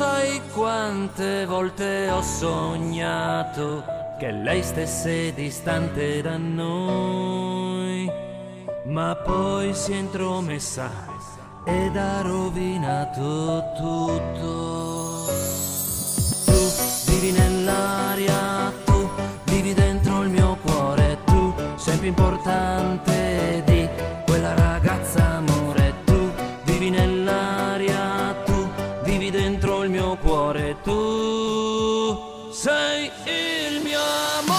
sai quante volte ho sognato che lei stesse distante da noi, ma poi si è intromessa ed ha rovinato tutto. Tu vivi nell'aria, tu vivi dentro il mio cuore, tu sei più importante. vivi dentro il mio cuore, tu sei il mio amore.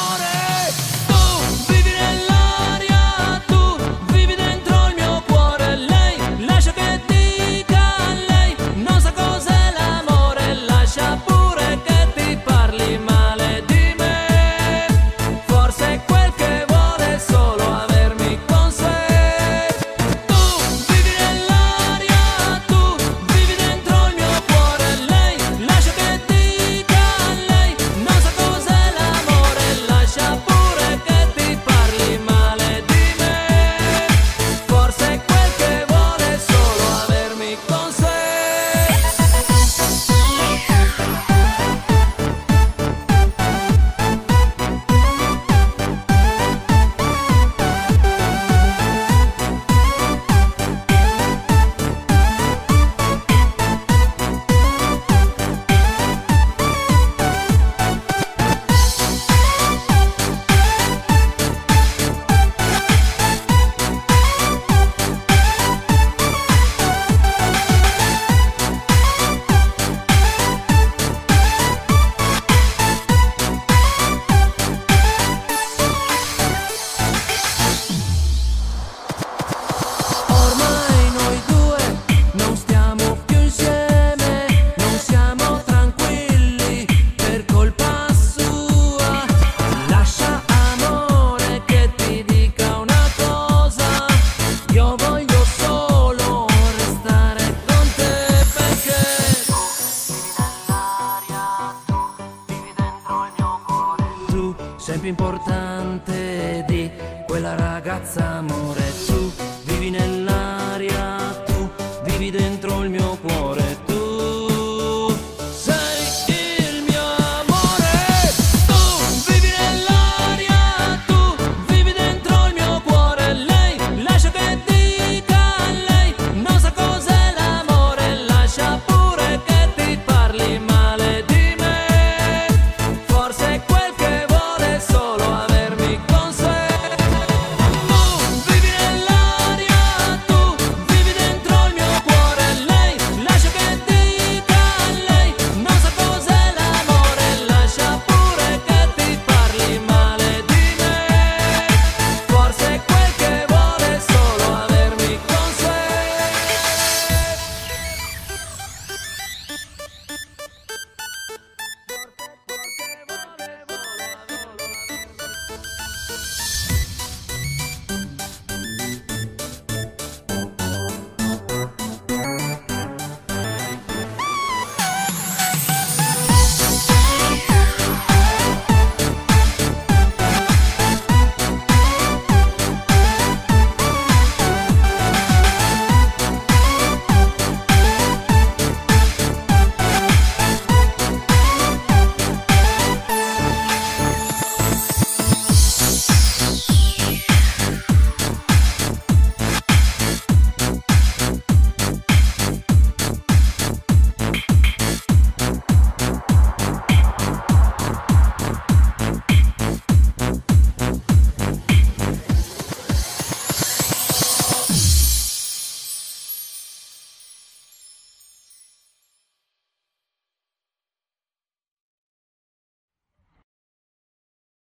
importante di quella ragazza amore. Tu vivi nell'aria tu vivi dentro